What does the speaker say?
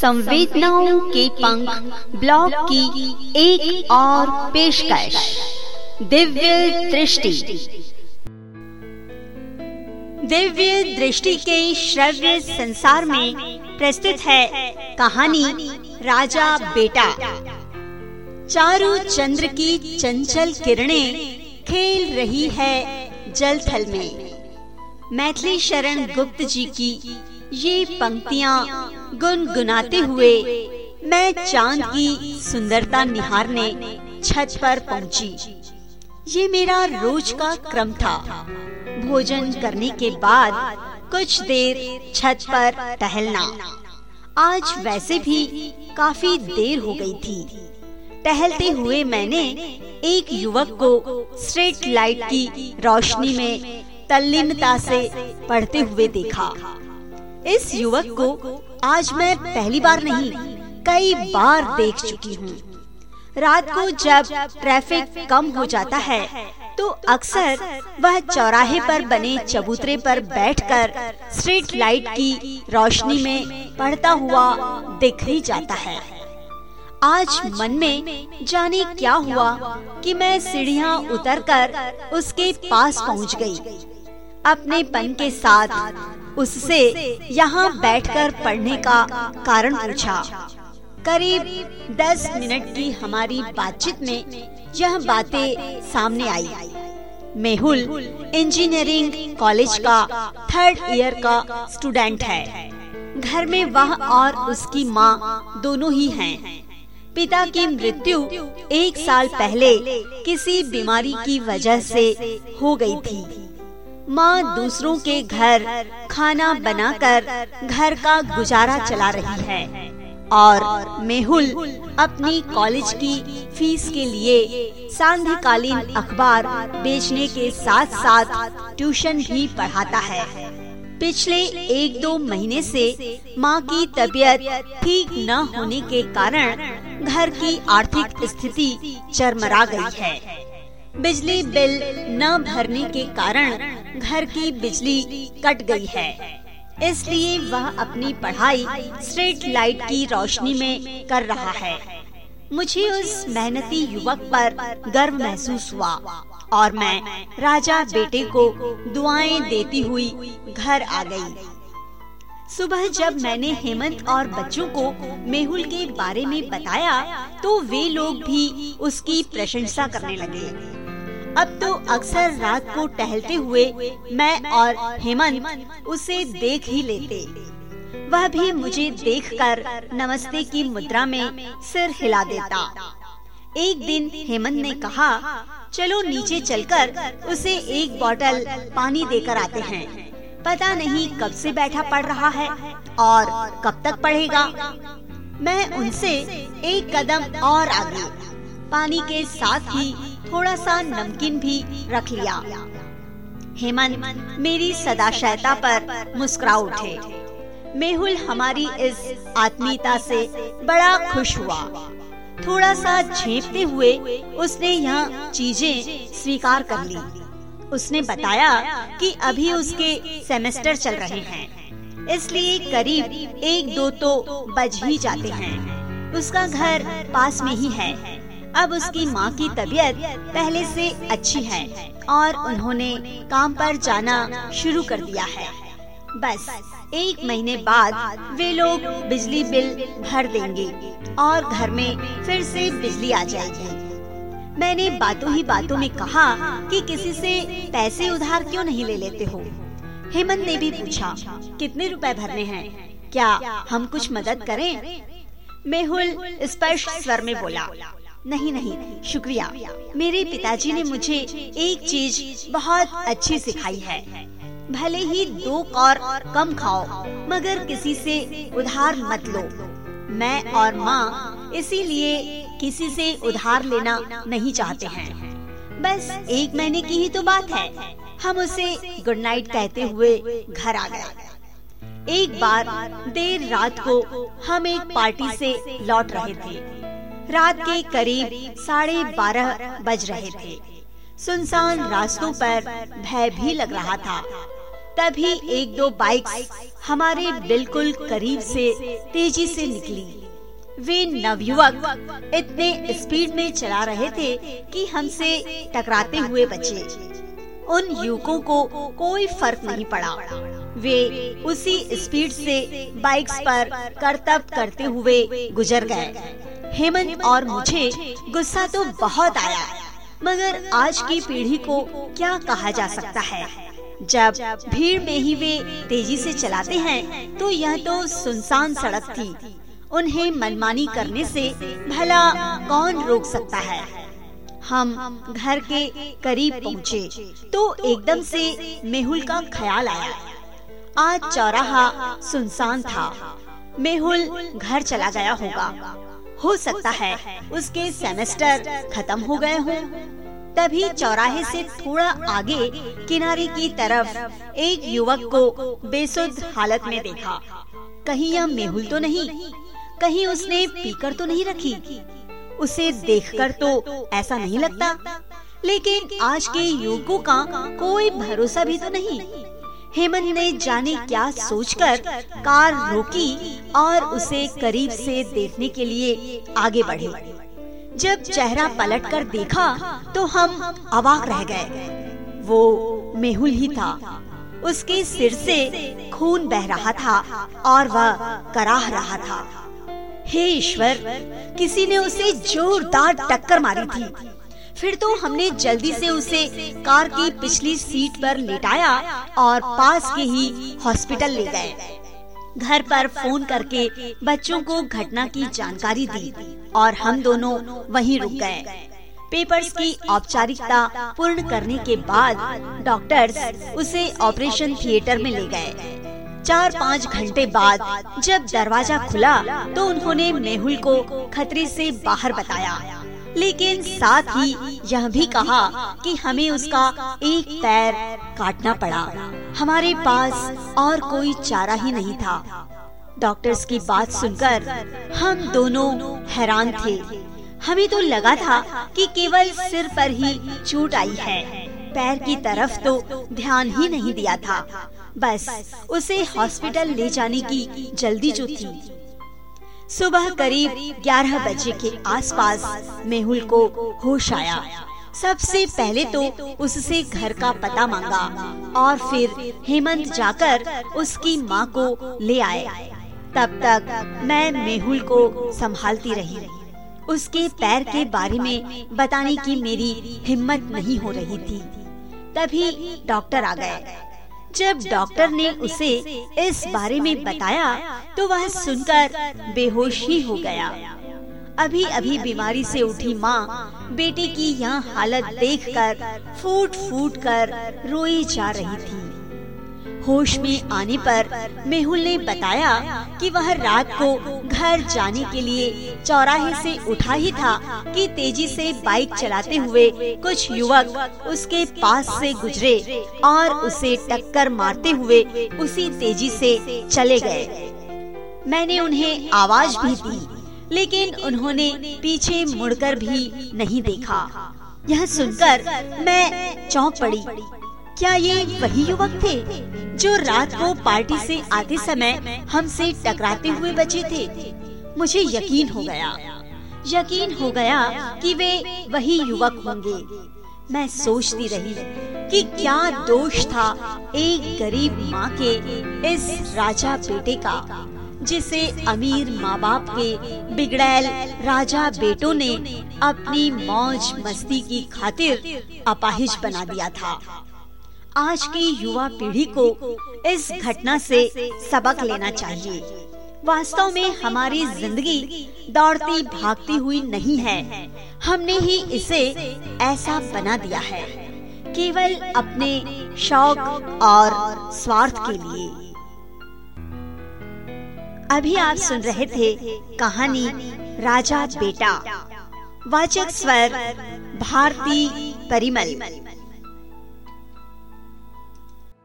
संवेदनाओं के पंख ब्लॉग की एक और पेशकश। दिव्य दृष्टि। दिव्य दृष्टि के श्रव्य संसार में प्रस्तुत है कहानी राजा बेटा। चारू चंद्र की चंचल किरणें खेल रही है जल थल में। मैथिली शरण गुप्त जी की ये पंक्तियाँ गुनगुनाते हुए, मैं चाँद की सुंदरता निहारने छत पर पहुँची। ये मेरा रोज का क्रम था। भोजन करने के बाद कुछ देर छत पर टहलना। आज वैसे भी काफ़ी देर हो गई थी। टहलते हुए मैंने एक युवक को स्ट्रीट लाइट की रोशनी में तल्लीनता से पढ़ते हुए देखा। इस युवक को आज मैं पहली बार नहीं, कई बार देख चुकी हूँ रात को जब ट्रैफ़िक कम हो जाता है तो अक्सर वह चौराहे पर बने चबूतरे पर बैठकर स्ट्रीट लाइट की रोशनी में पढ़ता हुआ दिख ही जाता है आज मन में जाने क्या हुआ कि मैं सीढ़ियाँ उतरकर उसके पास पहुँच गई। अपने पन के साथ उससे यहाँ बैठकर पढ़ने का कारण पूछा। करीब दस मिनट की हमारी बातचीत में यह बातें सामने आई। मेहुल इंजीनियरिंग कॉलेज का थर्ड ईयर का स्टूडेंट है। घर में वह और उसकी माँ दोनों ही हैं। पिता की मृत्यु एक साल पहले किसी बीमारी की वजह से हो गई थी। माँ दूसरों के घर खाना बनाकर घर का गुजारा चला रही है। और मेहुल अपनी कॉलेज की फ़ीस के लिए सांध्यकालीन अखबार बेचने के साथ साथ ट्यूशन भी पढ़ाता है। पिछले एक दो महीने से माँ की तबीयत ठीक न होने के कारण घर की आर्थिक स्थिति चरमरा गई है। बिजली बिल न भरने के कारण घर की बिजली कट गई है। इसलिए वह अपनी पढ़ाई स्ट्रीट लाइट की रोशनी में कर रहा है। मुझे उस मेहनती युवक पर गर्व महसूस हुआ और मैं राजा बेटे को दुआएँ देती हुई घर आ गई। सुबह जब मैंने हेमंत और बच्चों को मेहुल के बारे में बताया तो वे लोग भी उसकी प्रशंसा करने लगे। अब तो अक्सर रात को टहलते हुए मैं और हेमंत उसे देख ही लेते। वह भी मुझे देखकर नमस्ते की मुद्रा में सिर हिला देता। एक दिन हेमंत ने कहा, चलो नीचे चलकर उसे एक बोतल पानी देकर आते हैं। पता नहीं कब से बैठा पड़ रहा है और कब तक पढ़ेगा। मैं उनसे एक कदम और आगे, पानी के साथ ही थोड़ा सा नमकीन भी रख लिया। हेमंत, मेरी सदाशयता पर मुस्कुरा उठे। मेहुल हमारी इस आत्मीयता से बड़ा खुश हुआ। थोड़ा सा झेपते हुए उसने यह चीज़ें स्वीकार कर ली। उसने बताया कि अभी उसके सेमेस्टर चल रहे हैं। इसलिए करीब एक दो तो बज ही जाते हैं। उसका घर पास में ही है। अब उसकी माँ की तबीयत पहले से अच्छी है और उन्होंने काम पर जाना शुरू कर दिया है। बस, एक महीने बाद वे लोग बिजली बिल भर देंगे और घर में फिर से बिजली आ जाएगी। मैंने बातों ही बातों में कहा कि किसी से पैसे उधार क्यों नहीं ले लेते हो? हेमंत ने भी पूछा, कितने रुपए भरने हैं? क्या हम कुछ मदद करें? मेहुल स्पष्ट स्वर में बोला नहीं नहीं, शुक्रिया। मेरे पिताजी ने मुझे एक चीज़ बहुत अच्छी सिखाई है। भले ही दो और कम खाओ, मगर किसी से उधार मत लो। मैं और माँ इसीलिए किसी से उधार लेना नहीं चाहते हैं। बस एक महीने की ही तो बात है। हम उसे गुड नाइट कहते हुए घर आ गए। एक बार देर रात को हम एक पार्टी से लौट रहे थे। रात के करीब साढ़े बारह बज रहे थे। सुनसान रास्तों पर भय भी लग रहा था। तभी एक दो बाइक्स हमारे बिल्कुल करीब से तेज़ी से निकली। वे नवयुवक इतने स्पीड में चला रहे थे कि हमसे टकराते हुए बचे। उन युवकों को कोई फ़र्क नहीं पड़ा। वे उसी स्पीड से बाइक्स पर करतब करते हुए गुजर गए। हेमंत और मुझे गुस्सा तो बहुत आया। मगर आज की पीढ़ी को क्या कहा जा सकता है? जब भीड़ में ही वे तेज़ी से चलाते हैं तो यह तो सुनसान सड़क थी। उन्हें मनमानी करने से भला कौन रोक सकता है? हम घर के करीब पहुँचे तो एकदम से मेहुल का ख्याल आया। आज चौराहा सुनसान था। मेहुल घर चला गया होगा। हो सकता है। उसके सेमेस्टर खत्म हो गए हों। तभी चौराहे से थोड़ा आगे किनारे की तरफ़ एक युवक को बेसुध हालत में देखा। कहीं यह मेहुल तो नहीं, कहीं उसने पीकर तो नहीं रखी। उसे देखकर तो ऐसा नहीं लगता। लेकिन आज के युवकों का कोई भरोसा भी तो नहीं। हेमंत ने जाने क्या सोचकर कार रोकी और उसे करीब से देखने के लिए आगे बढ़े। जब चेहरा पलटकर देखा तो हम अवाक रह गए। वो मेहुल ही था। उसके सिर से खून बह रहा था और वह कराह रहा था। हे ईश्वर, किसी ने उसे जोरदार टक्कर मारी थी। फिर तो हमने जल्दी से उसे कार की पिछली सीट पर लेटाया और पास के ही हॉस्पिटल ले गए। घर पर फ़ोन करके बच्चों को घटना की जानकारी दी और हम दोनों वहीं रुक गए। पेपर्स की औपचारिकता पूर्ण करने के बाद डॉक्टर्स उसे ऑपरेशन थिएटर में ले गए। चार पाँच घंटे बाद जब दरवाज़ा खुला तो उन्होंने मेहुल को खतरे से बाहर बताया। लेकिन साथ ही यह भी कहा कि हमें उसका एक पैर काटना पड़ा। हमारे पास और कोई चारा ही नहीं था। डॉक्टर्स की बात सुनकर हम दोनों हैरान थे। हमें तो लगा था कि केवल सिर पर ही चोट आई है। पैर की तरफ़ तो ध्यान ही नहीं दिया था। बस उसे हॉस्पिटल ले जाने की जल्दी जो थी। सुबह करीब 11 बजे के आसपास मेहुल को होश आया। सबसे पहले तो उससे घर का पता मांगा और फिर हेमंत जाकर उसकी माँ को ले आए। तब तक मैं मेहुल को संभालती रही। उसके पैर के बारे में बताने की मेरी हिम्मत नहीं हो रही थी। तभी डॉक्टर आ गए। जब डॉक्टर ने उसे इस बारे में बताया तो वह सुनकर बेहोश ही हो गया। अभी अभी बीमारी से उठी माँ, बेटी की यह हालत देखकर फूट फूट कर रोई जा रही थी। होश में आने पर मेहुल ने बताया कि वह रात को घर जाने के लिए चौराहे से उठा ही था कि तेज़ी से बाइक चलाते हुए कुछ युवक उसके पास से गुजरे और उसे टक्कर मारते हुए उसी तेज़ी से चले गए। मैंने उन्हें आवाज़ भी दी, लेकिन उन्होंने पीछे मुड़कर भी नहीं देखा। यह सुनकर मैं चौंक पड़ी। क्या ये वही युवक थे जो रात को पार्टी से आते समय हमसे टकराते हुए बचे थे? मुझे यकीन हो गया। यकीन हो गया कि वे वही युवक होंगे। मैं सोचती रही कि क्या दोष था एक गरीब माँ के इस राजा बेटे का, जिसे अमीर माँ बाप के बिगड़ैल राजा बेटों ने अपनी मौज मस्ती की खातिर अपाहिज बना दिया था। आज की युवा पीढ़ी को इस घटना से सबक लेना चाहिए। वास्तव में हमारी ज़िंदगी दौड़ती भागती हुई नहीं है। हमने ही इसे ऐसा बना दिया है। केवल अपने शौक और स्वार्थ के लिए। अभी आप सुन रहे थे कहानी राजा बेटा। वाचक स्वर, भारती परिमल।